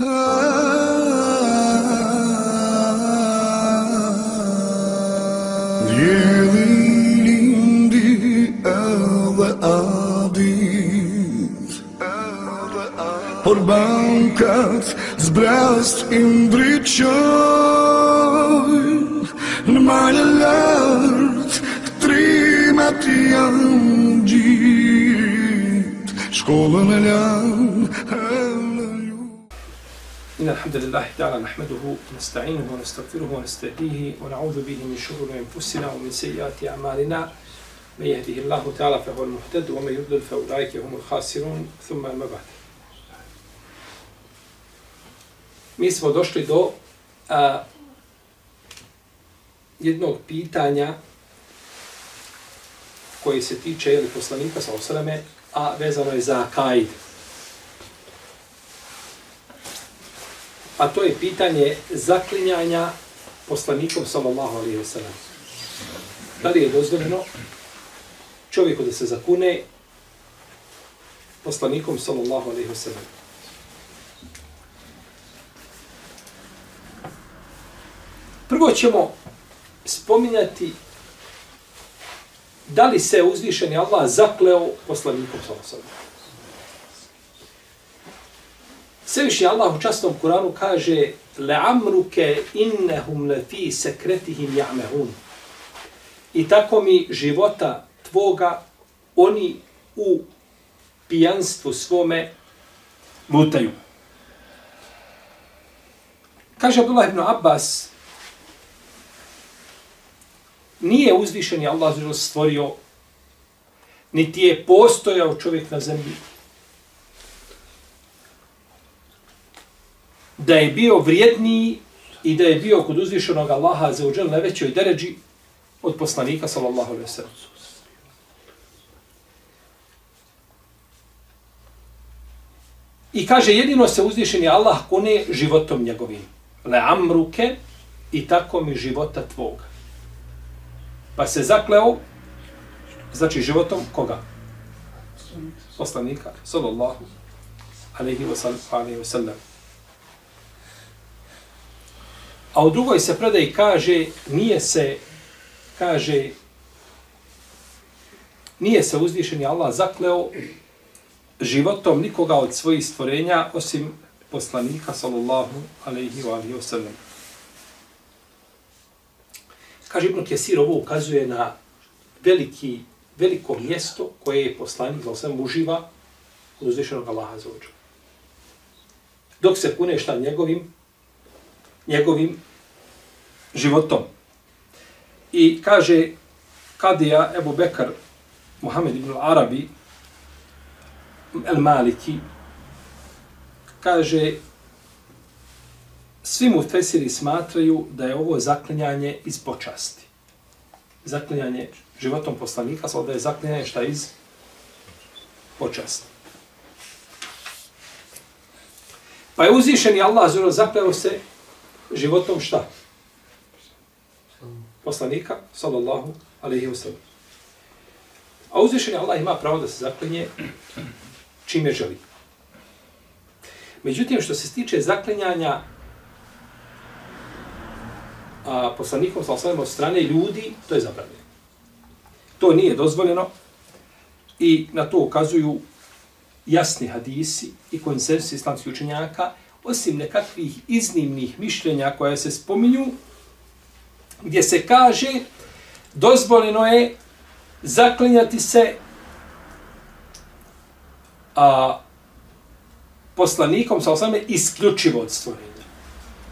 Yelindi ave adit Por bankat zbrast im dryqoj Në malë lartë trimat janë gjit Shkollën e lanë إن الحمد لله تعالى نحمده ونستعينه ونستغفره ونستهديه ونعوذ به من شرور أنفسنا ومن سيئات أعمالنا من يهده الله تعالى فهو المهتد ومن يضلل فأولئك هم الخاسرون ثم أما بعد Mi smo došli do a, jednog pitanja koji se tiče jeli, poslanika sa osaleme, a vezano je za kaid. A to je pitanje zaklinjanja poslanikom sallallahu alaihi wa sallam. Da li je dozvoljeno čovjeku da se zakune poslanikom sallallahu alaihi wa sallam? Prvo ćemo spominjati da li se uzvišeni Allah zakleo poslanikom sallallahu alaihi wa sallam. Svevišnji Allah u častnom Kuranu kaže Le'amruke إِنَّهُمْ لَفِي سَكْرَتِهِمْ ja'mehun. I tako mi života tvoga oni u pijanstvu svome mutaju. Kaže Abdullah ibn Abbas nije uzvišeni Allah stvorio niti je postojao čovjek na zemlji da je bio vrijedniji i da je bio kod uzvišenog Allaha za uđel na većoj deređi od poslanika sallallahu alaihi sallam. I kaže, jedino se uzvišeni Allah kune životom njegovim. Le amruke i tako mi života tvoga. Pa se zakleo, znači životom koga? Poslanika, sallallahu alaihi wa sallam. A u drugoj se predaj kaže, nije se, kaže, nije se uzvišeni Allah zakleo životom nikoga od svojih stvorenja, osim poslanika, sallallahu alaihi wa alaihi wa sallam. Kaže Ibn Kesir, ovo ukazuje na veliki, veliko mjesto koje je poslanik, za osam uživa od uzvišenog Allaha za ođu. Dok se pune šta njegovim njegovim životom. I kaže Kadija Ebu Bekar Muhammed ibn Arabi El Maliki kaže svi mu fesiri smatraju da je ovo zaklinjanje iz počasti. Zaklinjanje životom poslanika, sada da je zaklinjanje šta iz počasti. Pa je uzvišeni Allah zelo zakleo se životom šta? Poslanika, sallallahu alaihi wa sallam. A uzvišeni Allah ima pravo da se zaklinje čime želi. Međutim, što se tiče zaklinjanja a, poslanikom, sallallahu alaihi od strane ljudi, to je zabranjeno. To nije dozvoljeno i na to ukazuju jasni hadisi i konsensus islamskih učenjaka, osim nekakvih iznimnih mišljenja koja se spominju, gdje se kaže dozvoljeno je zaklinjati se a, poslanikom sa osame isključivo od stvorenja.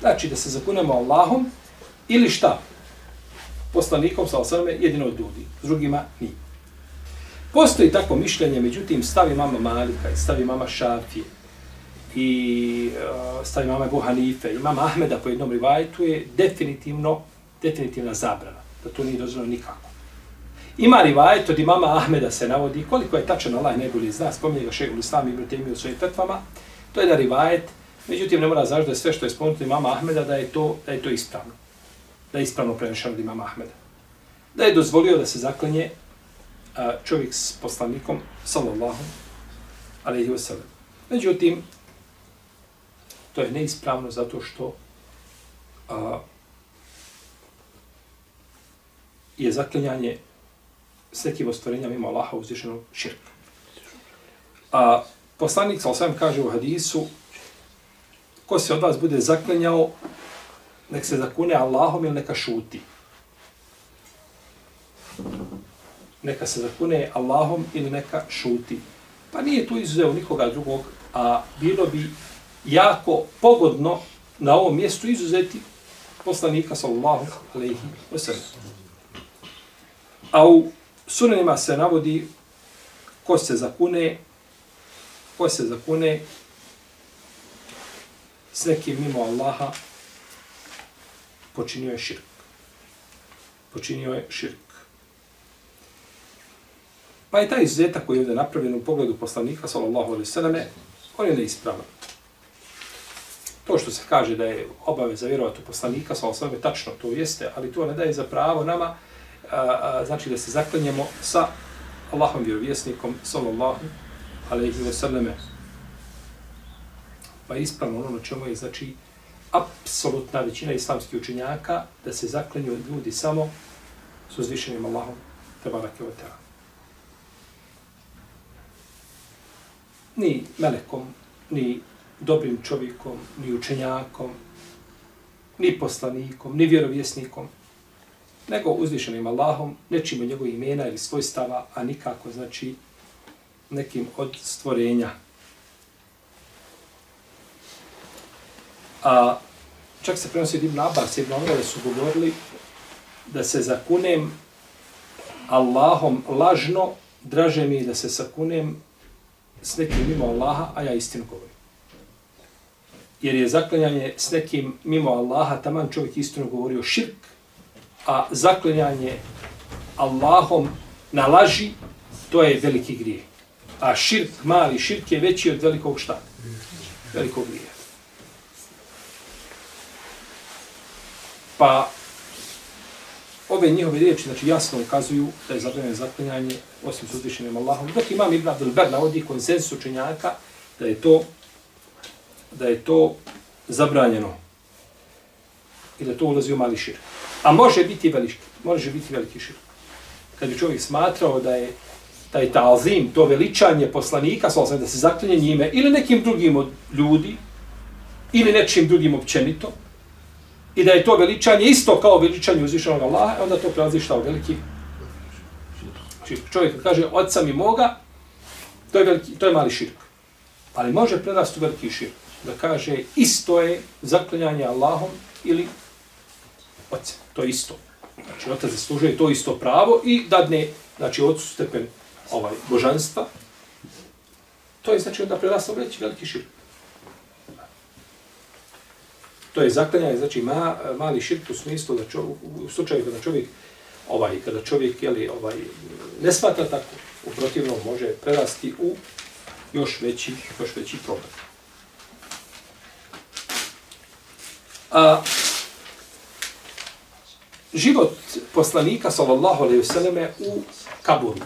Znači da se zakunemo Allahom ili šta? Poslanikom sa osame jedino od ljudi, drugima nije. Postoji tako mišljenje, međutim, stavi mama Malika i stavi mama Šafije i e, uh, stavi mama Ebu Hanife imama mama Ahmeda po jednom rivajtu je definitivno, definitivna zabrana. Da to nije dozvoljeno nikako. Ima rivajet od imama Ahmeda se navodi, koliko je tačan Allah najbolji zna, spominje ga šehul Islam i Ibn u svojim tetvama, to je da rivajet, međutim ne mora znaš da je sve što je spomenuto imama Ahmeda da je to, da je to ispravno. Da je ispravno prenešeno od imama Ahmeda. Da je dozvolio da se zaklenje e, čovjek s poslanikom, sallallahu alaihi wa sallam. Međutim, to je neispravno zato što a, je zaklinjanje s nekim mimo Allaha uzvišenog širka. A poslanik sa osvijem kaže u hadisu, ko se od vas bude zaklinjao, nek se zakune Allahom ili neka šuti. Neka se zakune Allahom ili neka šuti. Pa nije tu izuzeo nikoga drugog, a bilo bi jako pogodno na ovom mjestu izuzeti poslanika sallallahu alaihi wa sallam. A u sunanima se navodi ko se zakune, ko se zakune s nekim mimo Allaha, počinio je širk. Počinio je širk. Pa je taj izuzetak koji je ovdje napravljen u pogledu poslanika, sallallahu alaihi sallam, on je neispravan. To što se kaže da je obaveza vjerovati u poslanika, sa osvame, tačno to jeste, ali to ne daje za pravo nama, a, a, znači da se zaklanjamo sa Allahom vjerovjesnikom, sallallahu alaihi sallam. Pa je ispravno ono čemu je, znači, apsolutna većina islamskih učenjaka da se zaklinju ljudi samo s uzvišenim Allahom, te barake o. Ni melekom, ni dobrim čovjekom, ni učenjakom, ni poslanikom, ni vjerovjesnikom, nego uzvišenim Allahom, nečim od njegovih imena ili svojstava, a nikako, znači, nekim od stvorenja. A čak se prenosi Ibn Abbas, Ibn Omrele su govorili da se zakunem Allahom lažno, draže mi da se sakunem s nekim mimo Allaha, a ja istinu govorim. Jer je zaklanjanje s nekim mimo Allaha, taman čovjek istino govorio širk, a zaklanjanje Allahom na laži, to je veliki grijeh. A širk, mali širk je veći od velikog šta? Velikog grijeha. Pa ove njihove riječi znači, jasno ukazuju da je zabranjeno zaklinjanje osim s uzvišenim Allahom. Dok imam Ibn Abdul Ber navodi konsensus učenjaka da je to da je to zabranjeno i da to ulazi u mali širk. A može biti veliki, može biti veliki širk. Kad bi čovjek smatrao da je taj talzim, to veličanje poslanika, da se zaklinje njime, ili nekim drugim od ljudi, ili nečim drugim općenito, i da je to veličanje isto kao veličanje uzvišenog Allaha, onda to prelazi šta u veliki širk. Čovjek kaže, oca mi moga, to je, veliki, to je mali širk. Ali može prerasti u veliki širk. Da kaže, isto je zaklinjanje Allahom ili oce. To je isto. Znači, otac zaslužuje to isto pravo i dadne, znači, ocu stepen ovaj, božanstva. To je, znači, onda prerasta u veliki širk. To je zaklanjanje, znači ma, mali širk u smislu da čovjek, u slučaju kada čovjek ovaj kada čovjek je li ovaj ne smatra tako, u protivnom može prerasti u još veći, još veći problem. A, život poslanika sallallahu alejhi ve selleme u kaburu.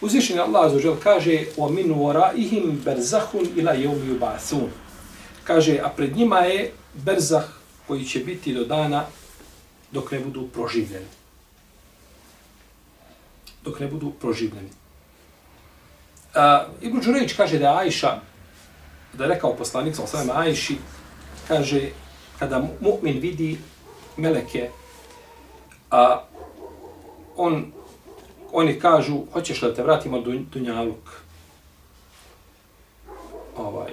Uzvišeni Allah azuđel kaže o min waraihim berzahun ila yawmi yub'athun. Kaže, a pred njima je berzah koji će biti do dana dok ne budu proživljeni. Dok ne budu proživljeni. Uh, Ibn Đurević kaže da Ajša, da je rekao poslanik sa osvijem Ajši, kaže, kada mu'min vidi meleke, a on oni kažu, hoćeš da te vratimo do Dunjaluk? Ovaj.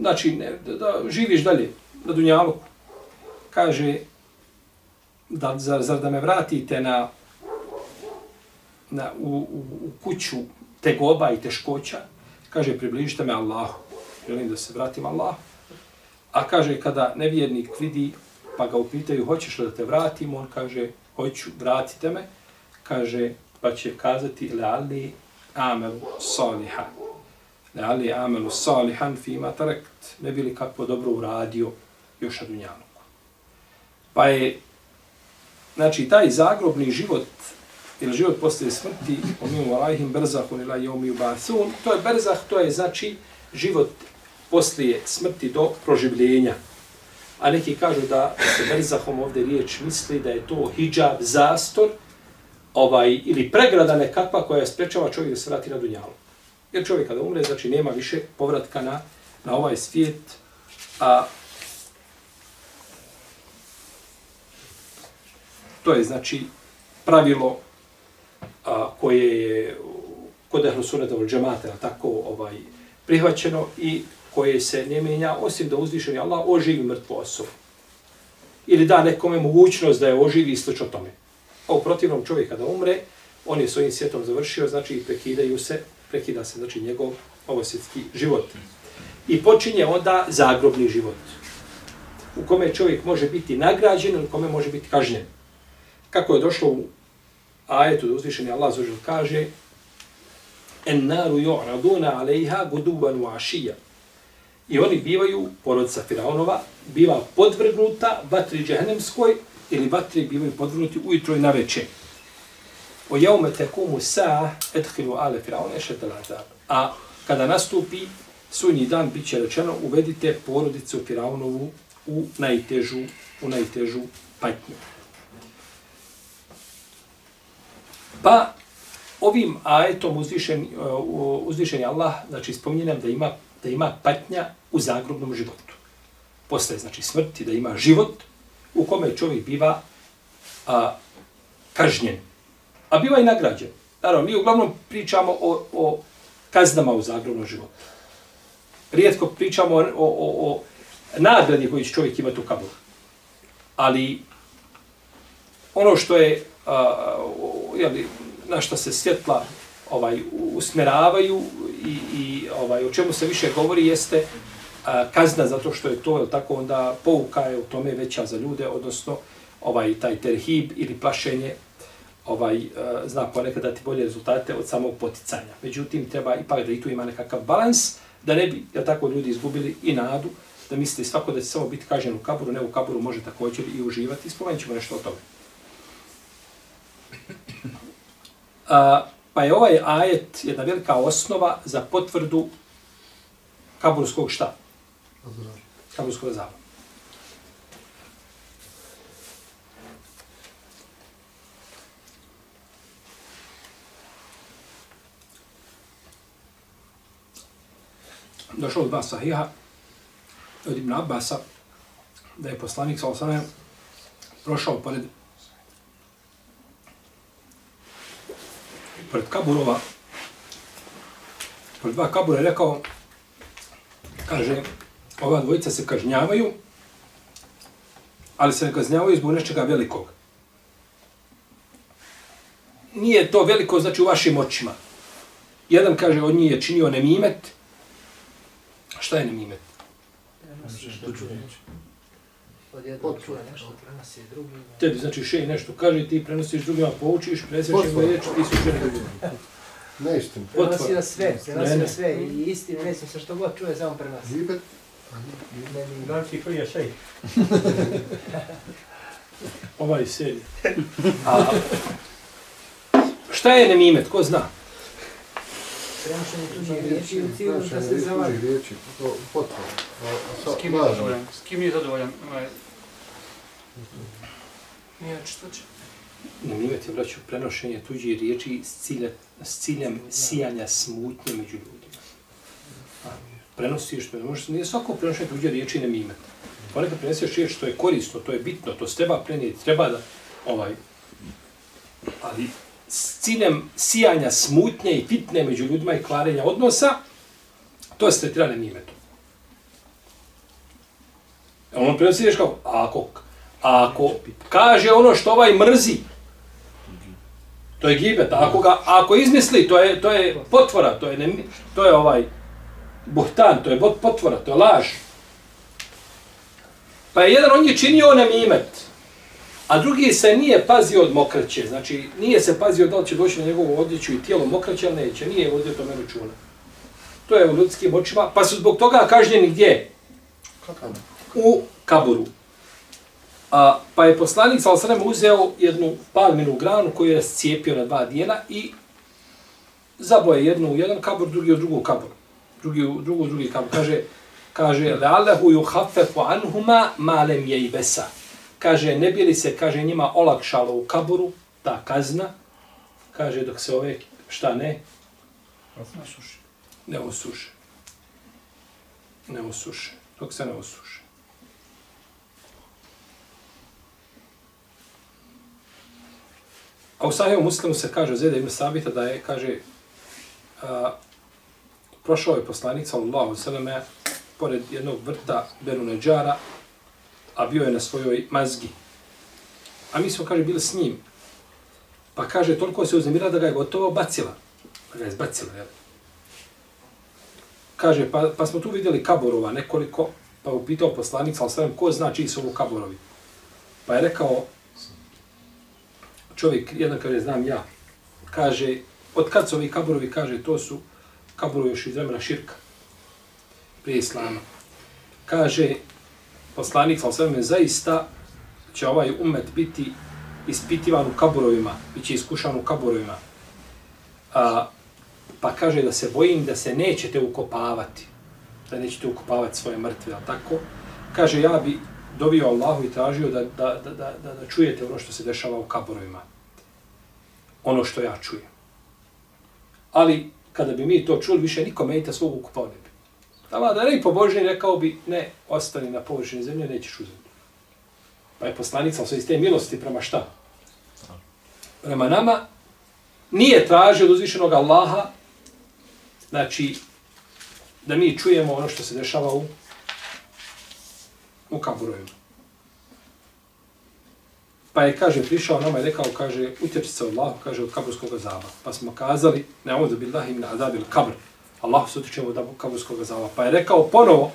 Znači, ne, da, da živiš dalje na Dunjaluku. Kaže, da, zar, zar da me vratite na, na, u, u, u kuću tegoba i teškoća? Kaže, približite me Allahu. Želim da se vratim Allahu. A kaže, kada nevjernik vidi, pa ga upitaju, hoćeš li da te vratim? On kaže, hoću, vratite me kaže, pa će kazati leali amelu saliha. Leali amelu salihan fima tarekt. Ne bili kako dobro uradio još na dunjanuku. Pa je, znači, taj zagrobni život ili život poslije smrti, omimu varajhim berzahun ila jomi ubathun, to je berzah, to je znači život poslije smrti do proživljenja. A neki kažu da se berzahom ovdje riječ misli da je to hijab, zastor, ovaj, ili pregrada nekakva koja je sprečava čovjek da se vrati na dunjalu. Jer čovjek kada umre, znači nema više povratka na, na ovaj svijet, a to je znači pravilo a, koje je kod ehlu sunata od džemata tako ovaj prihvaćeno i koje se ne mijenja osim da uzvišeni Allah oživi mrtvu osobu. Ili da nekome mogućnost da je oživi i slično tome. A u protivnom čovjek kada umre, on je svojim svijetom završio, znači prekidaju se, prekida se znači njegov ovosvjetski život. I počinje onda zagrobni život u kome čovjek može biti nagrađen ili u kome može biti kažnjen. Kako je došlo u ajetu da uzvišeni Allah zažel kaže en naru ju'raduna alejha guduban wa ašija. I oni bivaju, porodica Firaunova, biva podvrgnuta vatri džehennemskoj ili vatri bivaju podvrgnuti ujutro i na večer. O jaume tekumu sa ethilu ale Firaune šetelazar. A kada nastupi sunji dan, bit će rečeno, uvedite porodicu Firaunovu u najtežu, u najtežu patnju. Pa ovim ajetom uzvišen, uh, uzvišen je Allah, znači spominjem da ima, da ima patnja u zagrobnom životu. Posle, znači smrti, da ima život u kome čovjek biva a, kažnjen. A biva i nagrađen. Naravno, mi uglavnom pričamo o, o kaznama u zagrobnom životu. Rijetko pričamo o, o, o, o nagradi koju će čovjek imati u kaburu. Ali ono što je a, jeli, na što se svjetla ovaj usmeravaju i, i ovaj o čemu se više govori jeste a, kazna zato što je to je tako onda pouka je u tome veća za ljude odnosno ovaj taj terhib ili plašenje ovaj a, zna ponekad dati bolje rezultate od samog poticanja. Međutim treba ipak da i tu ima nekakav balans da ne bi ja tako ljudi izgubili i nadu da misli svako da će samo biti kažen u kaburu, ne u kaburu može također i uživati. Spomenut ćemo nešto o tome. A, pa je ovaj ajet jedna velika osnova za potvrdu kaburskog šta? Kaburskog zaba. Došao od dva sahiha od Ibn Abbasa da je poslanik sa osanem prošao pored pred kaburova, pored dva kabura je rekao, kaže, ova dvojica se kažnjavaju, ali se ne kažnjavaju zbog nečega velikog. Nije to veliko, znači u vašim očima. Jedan kaže, od njih je činio nemimet. Šta je nemimet? Od jednog čuje nešto, prenosi drugima. Tebi, znači, še nešto kaže, ti prenosiš drugima, poučiš, mu Potvora. riječ, ti su žene drugima. Neistin. Prenosi na sve, prenosi Ne, ne. na sve. I istinu, ne sa što god čuje, samo prenosi. Gibet. Ne, ne, Znači, koji je šej? Ovaj sedi. A, šta je nemimet, ko zna? Prenošenje tuđih riječi u cilju da se zavadi. Tuđih riječi, to potvora. S kim je zadovoljan? S kim je zadovoljan? Ovaj, Nije što će. Nemimet je, braću, prenošenje tuđih riječi s, cilje, s ciljem sijanja smutnje među ljudima. A, Prenosiš, to možeš, nije svako prenošenje tuđe riječi nemimet. Ponekad preneseš riječ što je korisno, to je bitno, to se treba prenijeti, treba da, ovaj, ali s ciljem sijanja smutnje i fitne među ljudima i kvarenja odnosa, to se tretira nemimetom. E On prenosi ješ kao, ako, ako kaže ono što ovaj mrzi, to je gibet. Ako, ga, ako izmisli, to je, to je potvora, to je, ne, to je ovaj buhtan, to je bot potvora, to je laž. Pa je jedan on je činio nemimet, a drugi se nije pazio od mokraće. Znači, nije se pazio da li će doći na njegovu odjeću i tijelo mokraće, ali neće. Nije vodio tome računa. To je u ljudskim očima. Pa su zbog toga kažnjeni gdje? U kaburu. A, pa je poslanik sa osrem uzeo jednu palminu granu koju je scijepio na dva dijela i zaboje jednu u jedan kabor, drugi u drugu kabor. Drugi u drugu, drugi kabor. Kaže, kaže, lealehu ju hafefu anhuma malem je besa. Kaže, ne bi li se, kaže, njima olakšalo u kaboru, ta kazna, kaže, dok se ove, šta ne? Na suši. Ne osuše. Ne osuše. Dok se ne osuše. A u Sahihu Muslimu se kaže Zeda ibn Sabita da je, kaže, a, prošao je poslanik, sallallahu sallam, pored jednog vrta Benu Neđara, a bio je na svojoj mazgi. A mi smo, kaže, bili s njim. Pa kaže, toliko se uznemirila da ga je gotovo bacila. Pa ga je zbacila, jel? Kaže, pa, pa smo tu vidjeli kaborova nekoliko, pa upitao poslanik, sa sallam, ko zna čiji su ovo kaborovi? Pa je rekao, čovjek, jedan kaže, znam ja, kaže, od kad su ovi kaborovi, kaže, to su kaborovi još iz vremena širka, prije islama. Kaže, poslanik, sa osvrame, zaista će ovaj umet biti ispitivan u kaburovima, bit će iskušan u kaburovima. A, pa kaže da se bojim da se nećete ukopavati, da nećete ukopavati svoje mrtve, ali tako? Kaže, ja bi dovio Allahu i tražio da, da, da, da, da, da čujete ono što se dešava u kaburovima. Ono što ja čujem. Ali, kada bi mi to čuli, više niko mejta svog ukupao ne bi. Tamo da ne bi pobožni, rekao bi, ne, ostani na površini zemlje, nećeš uzeti. Pa je poslanica sve iz te milosti prema šta? Prema nama, nije tražio od uzvišenog Allaha, znači, da mi čujemo ono što se dešava u u kaburojima. Pa je, kaže, prišao nama i rekao, kaže, utječi se Allah, kaže, od kaburskog azaba. Pa smo kazali, ne ovdje billahi min azabil kabr. Allah se utječe od kaburskog azaba. Pa je rekao ponovo,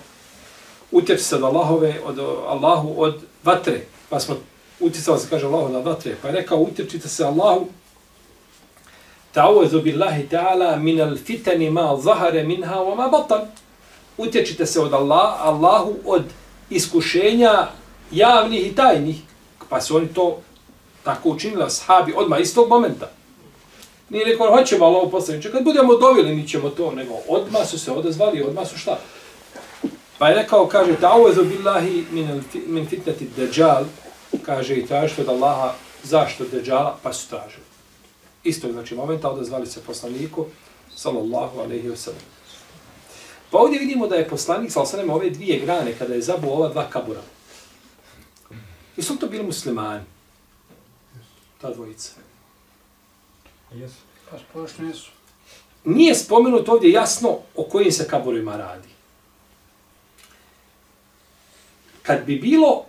utječi se od Allahove, od Allahu, od vatre. Pa smo utjecali se, kaže Allahu, od vatre. Pa je rekao, utječite se Allahu, ta'uzu billahi ta'ala min al fitani ma zahare minha wa ma batan. Utječite se od Allah, Allahu od iskušenja javnih i tajnih, pa su oni to tako učinili, ashabi odmah istog momenta. Nije rekao, hoćemo Allaho poslaniče, kad budemo dovili, mi ćemo to, nego odmah su se odazvali, odmah su šta? Pa je rekao, kaže, ta'uvezu billahi min, min fitneti deđal, kaže, i tražite od Allaha zašto deđala, pa su tražili. Istog, znači, momenta odazvali se poslaniku, sallallahu alaihi wasallam. Pa ovdje vidimo da je poslanik sallallahu osanem ove dvije grane, kada je zabuo ova dva kabura. I su to bili muslimani? Ta dvojica. Jesu. Pa spošno jesu. Nije spomenuto ovdje jasno o kojim se kaburima radi. Kad bi bilo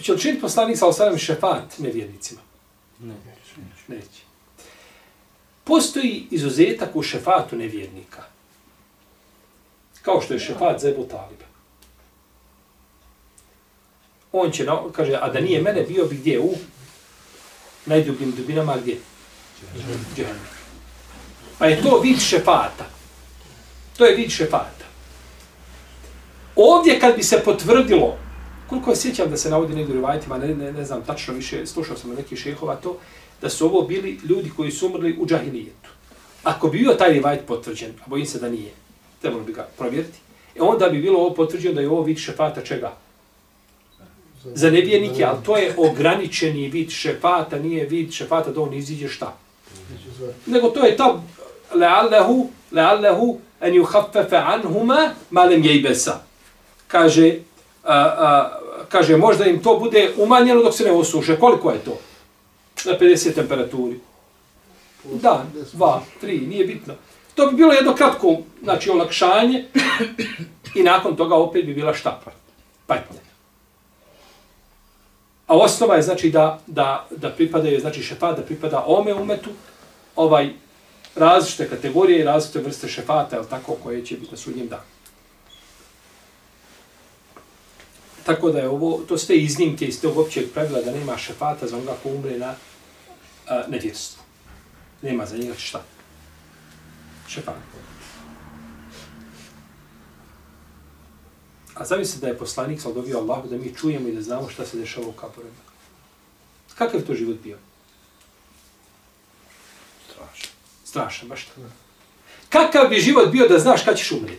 Hoće li činiti poslanik sa osanem šefat nevjernicima? Ne. Neće. Postoji izuzetak u šefatu nevjernika. Kao što je šefat za Ebu Taliba. On će, na, kaže, a da nije mene, bio bi gdje u najdubljim dubinama, gdje? Džehennem. Pa je to vid šefata. To je vid šefata. Ovdje kad bi se potvrdilo, koliko je sjećam da se navodi negdje u rivajtima, ne, ne, ne znam tačno više, slušao sam neki šehova to, da su ovo bili ljudi koji su umrli u džahilijetu. Ako bi bio taj rivajt potvrđen, a bojim se da nije, trebalo bi ga provjeriti, e onda bi bilo ovo potvrđeno da je ovo vid šefata čega? Za nevjernike, ali to je ograničeni vid šefata, nije vid šefata da on iziđe šta? Nego to je ta le'allehu, le'allehu en juhaffefe anhuma malem jejbesa. Kaže, a, a, kaže, možda im to bude umanjeno dok se ne osuše. Koliko je to? na 50 temperaturi. Dan, dva, tri, nije bitno. To bi bilo jedno kratko, znači, olakšanje i nakon toga opet bi bila šta? patnja. A osnova je, znači, da, da, da pripadaju, znači, šefat, da pripada ome umetu, ovaj, različite kategorije i različite vrste šefata, je tako, koje će biti na sudnjem danu. Tako da je ovo, to ste iznimke iz tog općeg pravila da nema šefata za onoga ko umre na a, nevjerstvu. Nema za njega šta. Šefata. A zamisli da je poslanik sal dovio Allahu da mi čujemo i da znamo šta se dešava u kaborima. Kakav to život bio? Strašno. Strašan, baš tako. Kakav bi život bio da znaš kad ćeš strašno.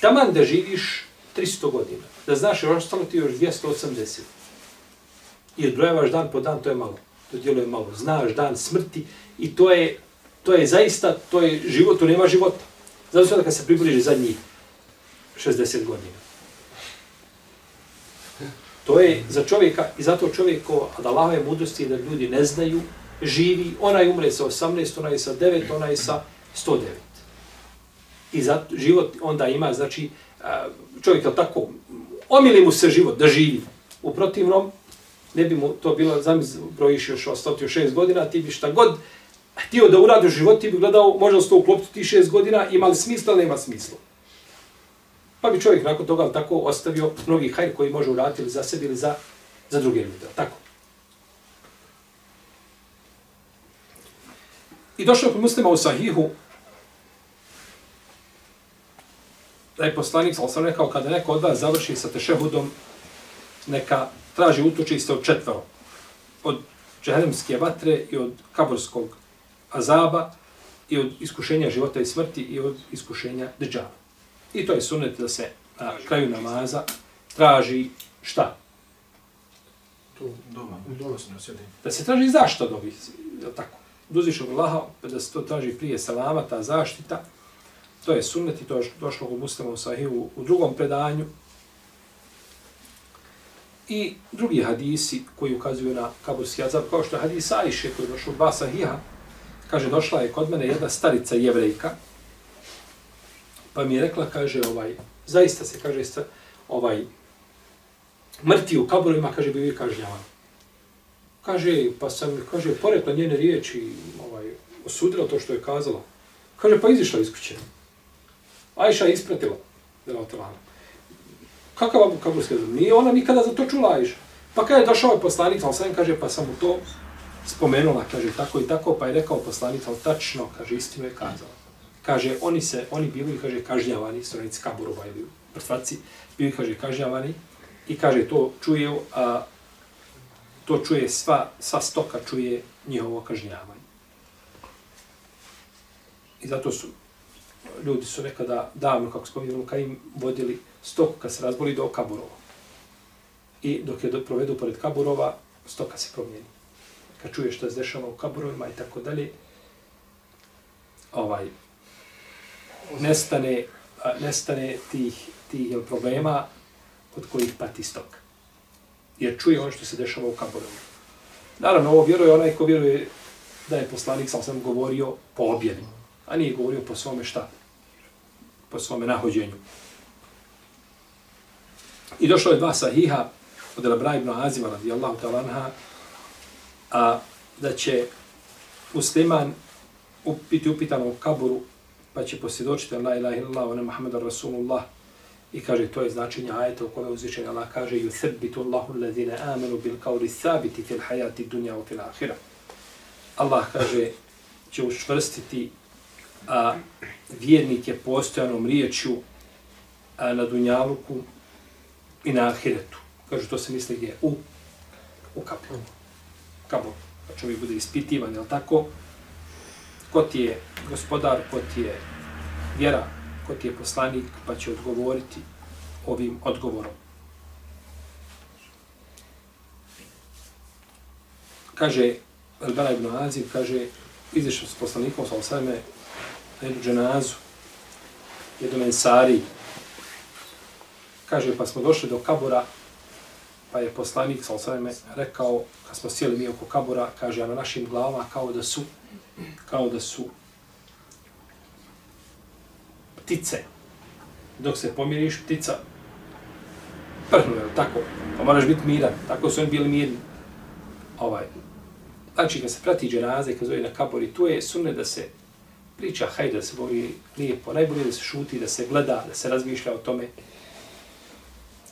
Taman da živiš 300 godina, da znaš još ostalo ti još 280. I odbrojavaš dan po dan, to je malo. To djeluje malo. Znaš dan smrti i to je, to je zaista, to je život, to nema života. Zato sada kad se približi zadnjih 60 godina. To je za čovjeka, i zato čovjeko, a da lave mudrosti da ljudi ne znaju, živi, onaj umre sa 18, onaj sa 9, onaj sa 109. I zato život onda ima, znači, čovjek je tako, omili mu se život da živi. U protivnom, ne bi mu to bilo, zamisli, brojiš još ostati još šest godina, ti bi šta god htio da uradi u život, ti bi gledao, možda se to uklopiti ti 6 godina, ima li smisla, nema smisla. Pa bi čovjek nakon toga tako ostavio mnogi hajr koji može uraditi ili za sebi ili za, za druge ljude. Tako. I došao kod muslima u sahihu da je poslanik, ali sam rekao, kada neko od vas završi sa tešehudom, neka traži utočiste od četvero. Od džehennemske vatre i od kaborskog azaba i od iskušenja života i smrti i od iskušenja deđava. I to je sunet da se na kraju namaza traži šta? Tu, doma, doma se nasjedim. Da se traži zašto dobi, je li tako? Duziš od Allaha, pa da se to traži prije salama, ta zaštita, to je sunnet i to je došlo u muslima u sahihu u drugom predanju. I drugi hadisi koji ukazuju na kaburski azab, kao što je hadis Ajše koji je došao u dva sahiha, kaže, došla je kod mene jedna starica jevrejka, pa mi je rekla, kaže, ovaj, zaista se, kaže, sta, ovaj, mrti u kaburovima, kaže, bili kažnjavani. Kaže, pa sam, kaže, porekla njene riječi, ovaj, osudila to što je kazala. Kaže, pa izišla iz kuće. Ajša je ispratila. Delotelana. Kakav Abu Kaburski azab? Nije ona nikada za to čula Ajša. Pa kada je došao je poslanik, ali sam kaže, pa sam mu to spomenula, kaže, tako i tako, pa je rekao poslanik, ali tačno, kaže, istinu je kazala. Kaže, oni se, oni bili, kaže, kažnjavani, stranici Kaburova ili mrtvaci, bili, kaže, kažnjavani i kaže, to čuje, a, to čuje sva, sva stoka čuje njihovo kažnjavanje. I zato su, ljudi su nekada davno, kako spominjamo, kad im vodili stoku kad se razboli do kaburova. I dok je do, provedu pored kaburova, stoka se promijeni. Kad čuješ šta se dešava u kaburovima i tako dalje, ovaj, nestane, nestane tih, tih jel, problema od kojih pati stok. Jer čuje ono što se dešava u kaburovima. Naravno, ovo vjeruje onaj ko vjeruje da je poslanik, sam sam govorio po objavi, a nije govorio po svome šta? Po svome nahođenju. I došlo je dva sahiha od Elabra ibn Azima radijallahu ta'ala anha, a da će musliman biti upitan u kaburu, pa će posvjedočiti la ilaha illallah, ona Muhammeda Rasulullah, i kaže, to je značenje ajeta u kome uzvišen Allah kaže, yuthabbitu Allahu allazina amanu bil qawli thabiti fil hayati dunya wa fil akhirah. Allah kaže, će učvrstiti a, vjernike postojanom riječju a, na dunjaluku i na ahiretu. Kaže, to se misli gdje? U, u kapu. Kapu. Pa čovjek bude ispitivan, je tako? Ko ti je gospodar, ko ti je vjera, ko ti je poslanik, pa će odgovoriti ovim odgovorom. Kaže, Elbera ibn Azim, kaže, izišao s poslanikom, sa osvajme, na jednu dženazu, jednu mensari, kaže, pa smo došli do kabura, pa je poslanik, sa osvajme, rekao, kad smo sjeli mi oko kabura, kaže, a na našim glavama kao da su, kao da su ptice. Dok se pomiriš, ptica prhnu, je tako? Pa moraš biti miran. Tako su oni bili mirni. Ovaj. Znači, kad se prati dženaze, kad zove na kabori, tu je sunne da se priča, hajde da se govori lijepo, najbolje da se šuti, da se gleda, da se razmišlja o tome.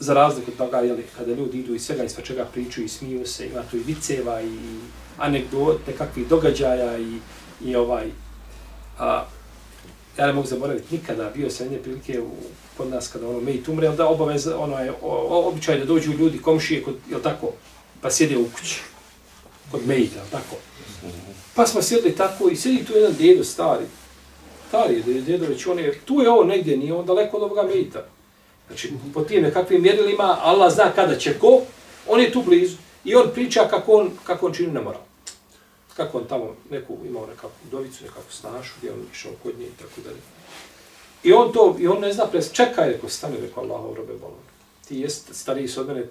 Za razliku od toga, jeli, kada ljudi idu i svega i svačega pričaju i smiju se, ima tu i viceva i anegdote, kakvih događaja i, i ovaj, a, ja ne mogu zaboraviti nikada, bio sam jedne prilike u, kod nas kada ono mejt umre, onda obavez, ono je, o, običaj da dođu ljudi, komšije, kod, jel tako, pa sjede u kući, kod mejta, tako. Pa smo sjedli tako i sjedi tu jedan dedo stari, stari je dedo već, on je, tu je ovo negdje, nije on daleko od ovoga mejta. Znači, po tim nekakvim mjerilima, Allah zna kada će ko, on je tu blizu. I on priča kako on, kako on čini nemoral. Kako on tamo neku, imao nekakvu dovicu, nekakvu snašu, gdje on išao kod nje i tako dalje. I on to, i on ne zna pres, čekaj, rekao, stane, rekao, Allahov robe bolan. Ti jest stariji od mene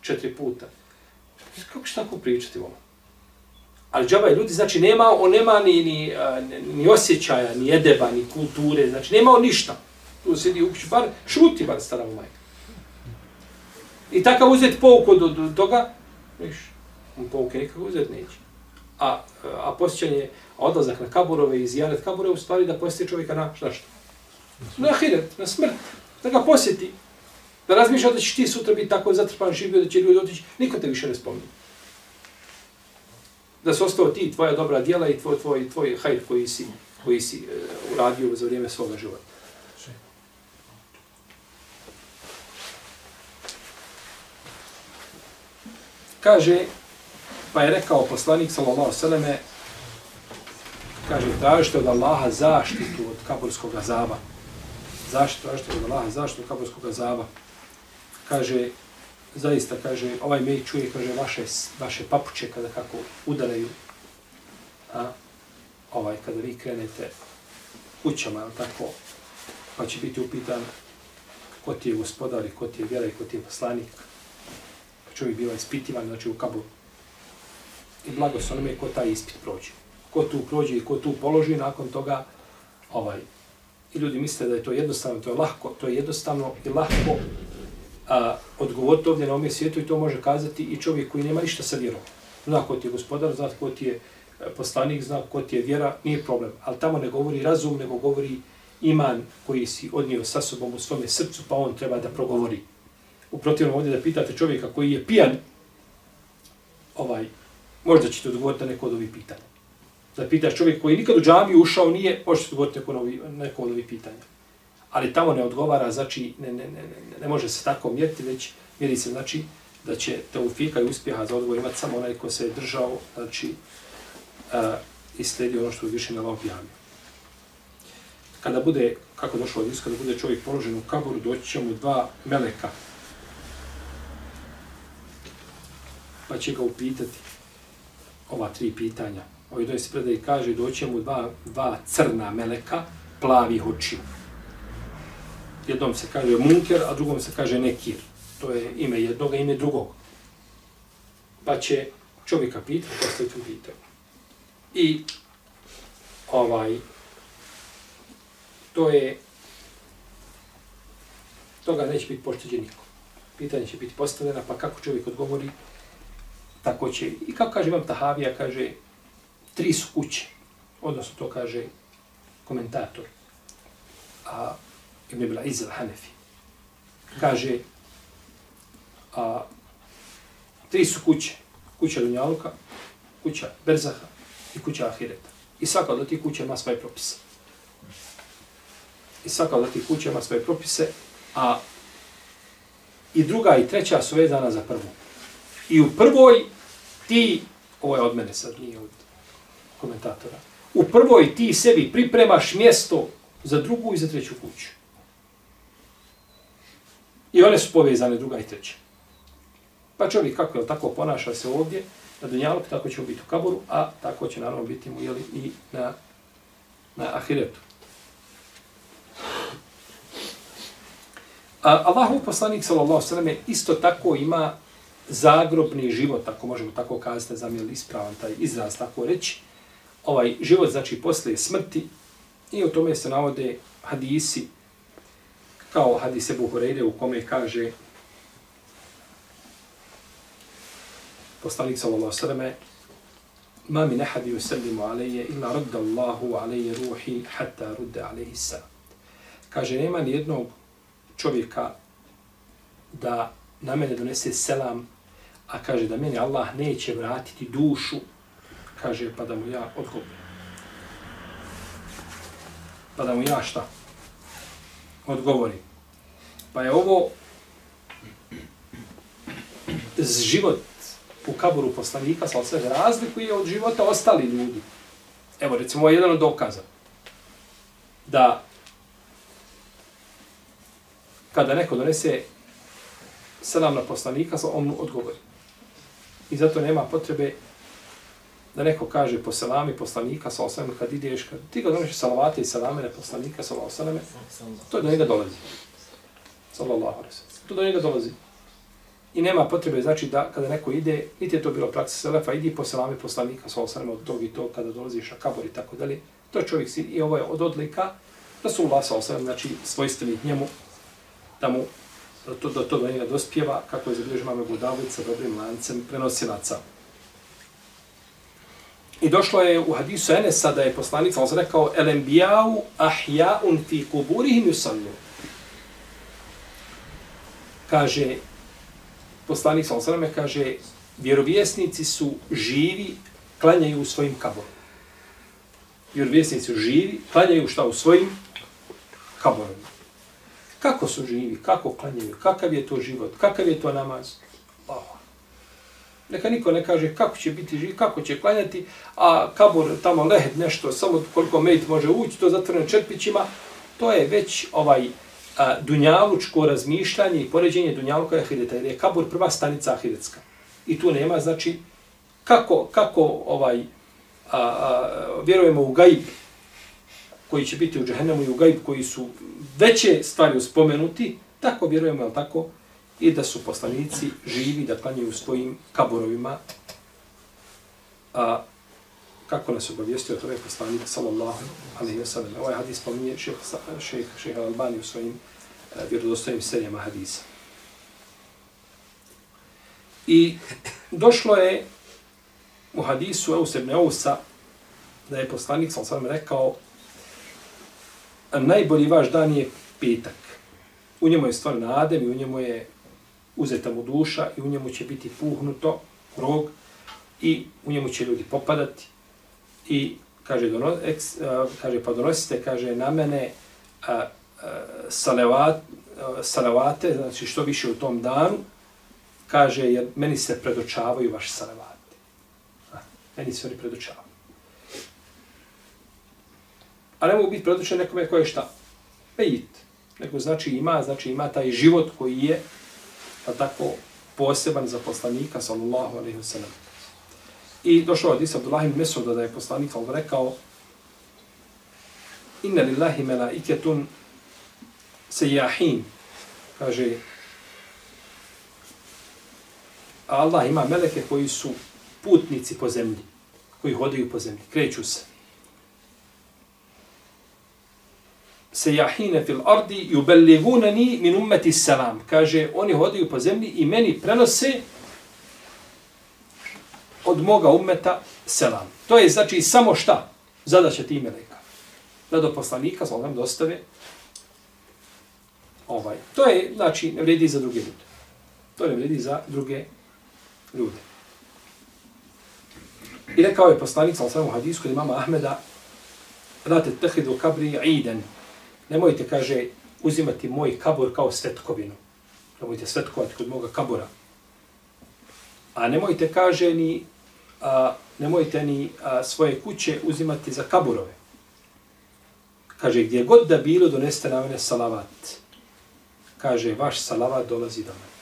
četiri puta. Kako će tako pričati, vola? Ali džaba je ljudi, znači, nema, on nema ni, ni, ni osjećaja, ni edeba, ni kulture, znači, nema on ništa. Tu sedi u kući, bar šuti, bar stara majka. I takav uzeti pouku od, od toga, viš, on pouke nikako uzeti neće. A, a posjećanje, odlazak na kaburove i zijaret kabure, u stvari da posjeti čovjeka na šta što? Na ahiret, na smrt. Da ga posjeti. Da razmišlja da ćeš ti sutra biti tako zatrpan živio, da će ljudi otići, niko te više ne spominje. Da su ostao ti, tvoja dobra djela i tvoj, tvoj, tvoj hajr koji si, koji si uh, uradio za vrijeme svoga života. Kaže, pa je rekao poslanik sallallahu alejhi kaže tražite od Allaha zaštitu od kaburskog azaba. Zaštitu tražite od Allaha zaštitu od kaburskog azaba. Kaže zaista kaže ovaj mej čuje kaže vaše vaše papuče kada kako udaraju a ovaj kada vi krenete kućama tako pa će biti upitan ko ti je gospodar i ko ti je vjera i ko ti je poslanik čovjek biva ispitivan, znači u kaburu. I blago se onome ko taj ispit prođe. Ko tu prođe i ko tu položi, nakon toga, ovaj, i ljudi misle da je to jednostavno, to je lahko, to je jednostavno i lahko a, odgovoriti ovdje na ovom svijetu i to može kazati i čovjek koji nema ništa sa vjerom. Zna ko ti je gospodar, zna ko ti je e, poslanik, zna ko ti je vjera, nije problem. Ali tamo ne govori razum, nego govori iman koji si odnio sa sobom u svome srcu, pa on treba da progovori. U protivnom ovdje da pitate čovjeka koji je pijan, ovaj, možda ćete odgovoriti na neko od ovih pitanja. Da pitaš čovjek koji nikad u džamiju ušao nije, možete odgovoriti neko, novi, neko od ovih pitanja. Ali tamo ne odgovara, znači ne, ne, ne, ne, ne može se tako mjeriti, već mjeri se znači da će te ufika i uspjeha za odgovor imati samo onaj ko se je držao, znači, a, i sledio ono što je više na ovom objavio. Kada bude, kako došlo od kada bude čovjek položen u kaboru, doći će mu dva meleka, pa će ga upitati ova tri pitanja. O jednoj se predaj kaže, doće mu dva, dva crna meleka, plavi oči. Jednom se kaže munker, a drugom se kaže nekir. To je ime jednog, ime drugog. Pa će čovjeka pitati, postaviti u pitanje. I ovaj, to je, toga neće biti pošteđen niko. Pitanje će biti postavljena, pa kako čovjek odgovori, tako će, i kako kaže Imam Tahavija, kaže, tri su kuće, odnosno to kaže komentator, a Ibn Ibn Izil Hanefi, kaže, a, tri su kuće, kuća Dunjaluka, kuća Berzaha i kuća Ahireta. I svaka od tih kuća ima svoje propise. I svaka od tih kuća ima svoje propise, a i druga i treća su vezana za prvu. I u prvoj ti, ovo je od mene sad, nije od komentatora, u prvoj ti sebi pripremaš mjesto za drugu i za treću kuću. I one su povezane druga i treća. Pa čovjek kako je tako ponaša se ovdje, na Dunjalog, tako će biti u Kaboru, a tako će naravno biti mu jeli, i na, na Ahiretu. A Allahu poslanik sallallahu sallam isto tako ima zagrobni život, ako možemo tako kazati, za ispravan taj izraz tako reći, ovaj život znači posle smrti i o tome se navode hadisi kao hadis Ebu u kome kaže poslanik sallallahu sallame ma min ahadi yusallimu alayya illa radda Allahu alayya ruhi hatta rudda alayhi salam. Kaže nema ni jednog čovjeka da na mene donese selam a kaže da meni Allah neće vratiti dušu, kaže pa da mu ja odgovorim. Pa da mu ja šta? Odgovorim. Pa je ovo život u kaburu poslanika sa sve razlikuje od života ostali ljudi. Evo, recimo, jedan od dokaza. Da kada neko donese selam na poslanika, on mu odgovori. I zato nema potrebe da neko kaže po selami poslanika, sa osam, kad ideš, kad ti ga doneš salavate i selame na poslanika, sa osam, to je do njega dolazi. Sallallahu alaihi To do njega dolazi. I nema potrebe, znači, da kada neko ide, niti je to bilo praksa selefa, idi po selami poslanika, sa osam, od tog i to, kada dolaziš na kabor i tako dalje. To je čovjek sin i ovo je od odlika da su Allah sa osam, znači, svojstveni njemu, da mu da to, da to do njega dospjeva, kako je zabilježio mame Budavlic sa dobrim lancem prenosilaca. I došlo je u hadisu Enesa da je poslanica, on se rekao, elembijau ahjaun fi kuburihim yusallu. Kaže, poslanik sa osrame kaže, vjerovjesnici su živi, klanjaju u svojim kaborima. Vjerovjesnici su živi, klanjaju šta u svojim kaborima. Kako su živi, kako klanjaju, kakav je to život, kakav je to namaz. Oh. Neka niko ne kaže kako će biti živ, kako će klanjati, a kabor tamo lehet nešto, samo koliko mejt može ući, to zatvoreno čerpićima, to je već ovaj a, dunjalučko razmišljanje i poređenje dunjaluka i ahireta, jer je kabor prva stanica ahiretska. I tu nema, znači, kako, kako ovaj, a, a, vjerujemo u gaib, koji će biti u džahennemu i u gajb, koji su veće stvari uspomenuti, tako vjerujemo, je tako, i da su poslanici živi, da klanjaju u svojim kaborovima, a kako nas obavijestio to je poslanik, sallallahu alaihi wa sallam. Ovaj hadis spominje šeha šeh, šeh Al-Albani u svojim uh, vjerodostojnim serijama hadisa. I došlo je u hadisu Eusebne Eusa da je poslanik, sallallahu alaihi wa sallam, rekao a najbolji vaš dan je petak. U njemu je stvar nadem i u njemu je uzeta mu duša i u njemu će biti puhnuto rog i u njemu će ljudi popadati i kaže, dono, eks, a, kaže pa donosite, kaže na mene a, a, salavat, a, salavate, znači što više u tom danu, kaže jer meni se predočavaju vaši A, Meni se oni predočavaju. A ne mogu biti predočen nekome koje je šta? Pejit. Nego znači ima, znači ima taj život koji je pa tako poseban za poslanika sallallahu alejhi ve sellem. I došao od Isa Abdullah ibn Mesuda da je poslanik sallallahu rekao Inna lillahi malaikatun sayyahin kaže Allah ima meleke koji su putnici po zemlji, koji hodaju po zemlji, kreću se. Sejahine fil ardi yubellighunani min ummati salam. Kaže, oni hodaju po zemlji i meni prenose od moga ummeta selam. To je znači samo šta? Zadaća ti meleka. Da do poslanika, znači dostave ovaj. To je, znači, ne vredi za druge ljude. To ne vredi za druge ljude. I rekao je poslanik, znači u hadijsku imama Ahmeda, Rate tehidu kabri iden, nemojte, kaže, uzimati moj kabor kao svetkovinu. Nemojte svetkovati kod moga kabora. A nemojte, kaže, ni, a, nemojte ni a, svoje kuće uzimati za kaborove. Kaže, gdje god da bilo, doneste na mene salavat. Kaže, vaš salavat dolazi do mene.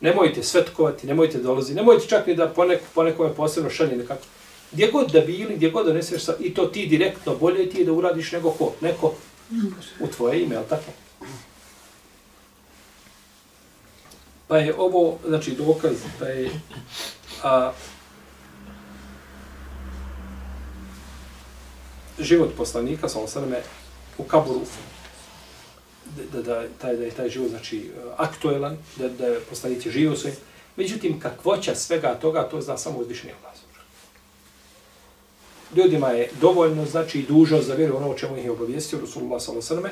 Nemojte svetkovati, nemojte dolazi, nemojte čak ni da poneko, ponekome posebno šalje nekako gdje god da bili, gdje god doneseš, sa, i to ti direktno bolje ti je da uradiš nego ko, neko u tvoje ime, ali tako? Pa je ovo, znači, dokaz da je a, život poslanika, sa osaname, u kaburu, da, da, taj, da je taj život, znači, aktuelan, da, da je poslanici živio svojim, međutim, kakvoća svega toga, to zna samo uzvišenje Allah ljudima je dovoljno, znači i dužo za vjeru ono o čemu ih je obavijestio Rasulullah s.a.v.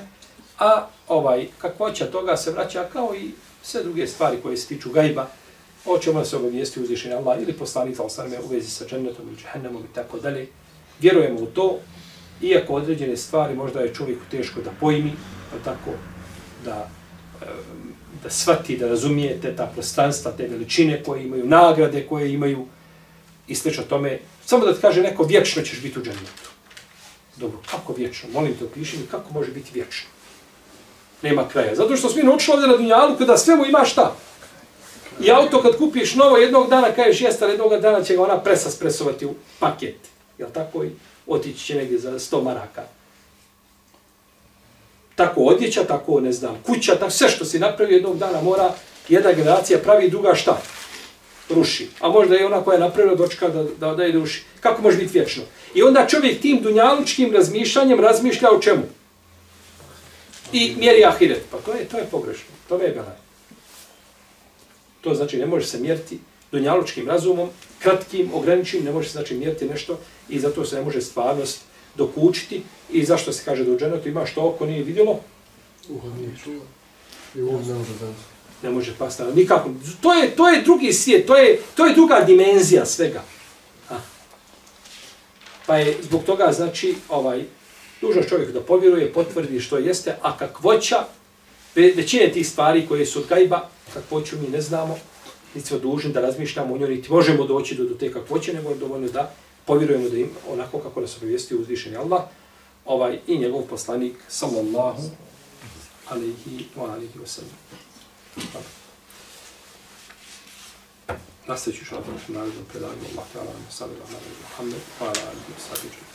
A ovaj, kakvoća toga se vraća kao i sve druge stvari koje se tiču gajba, o čemu se obavijesti uzvišenje Allah ili poslanik s.a.v. u vezi sa džennetom ili džahennemom i tako dalje. Vjerujemo u to Iako određene stvari možda je čovjeku teško da pojmi, pa tako da da shvati, da razumije te ta prostranstva, te veličine koje imaju, nagrade koje imaju i slično tome. Samo da ti kaže neko, vječno ćeš biti u džennetu. Dobro, kako vječno? Molim te, opiši mi kako može biti vječno. Nema kraja. Zato što smo mi naučili ovdje na Dunjalu, kada sve mu ima šta? I auto kad kupiš novo, jednog dana kažeš jeste, ali jednog dana će ga ona presa spresovati u paket. Jel tako? I otići će negdje za 100 maraka. Tako odjeća, tako ne znam, kuća, tako sve što si napravio jednog dana mora jedna generacija pravi, druga šta? Ruši. A možda je ona koja je napravila dočka da, da, da je ruši. Kako može biti vječno? I onda čovjek tim dunjalučkim razmišljanjem razmišlja o čemu? I mjeri ahiret. Pa to je, to je pogrešno. To je belaj. To znači ne može se mjeriti dunjalučkim razumom, kratkim, ograničenim, ne može se znači mjeriti nešto i zato se ne može stvarnost dokučiti i zašto se kaže da u dženetu ima što oko nije vidjelo? Uho nije čuo. I uho ne može da... Ne može pasti, nikako. To je, to je drugi svijet, to je, to je druga dimenzija svega. A. Pa je zbog toga, znači, ovaj, dužno čovjek da povjeruje, potvrdi što jeste, a kakvoća većine tih stvari koje su od gajba, kakvoću mi ne znamo, niti smo dužni da razmišljamo o njoj, niti možemo doći do, do te kakvoće, nego je dovoljno da povjerujemo da im onako kako nas obavijesti uzvišeni Allah ovaj, i njegov poslanik, sallallahu alaihi wa alaihi wa sallam. Nastavit ću što na tom narednom predanju. Allah ta'ala, sallallahu alaihi wa sallam, wa alaihi wa sallam.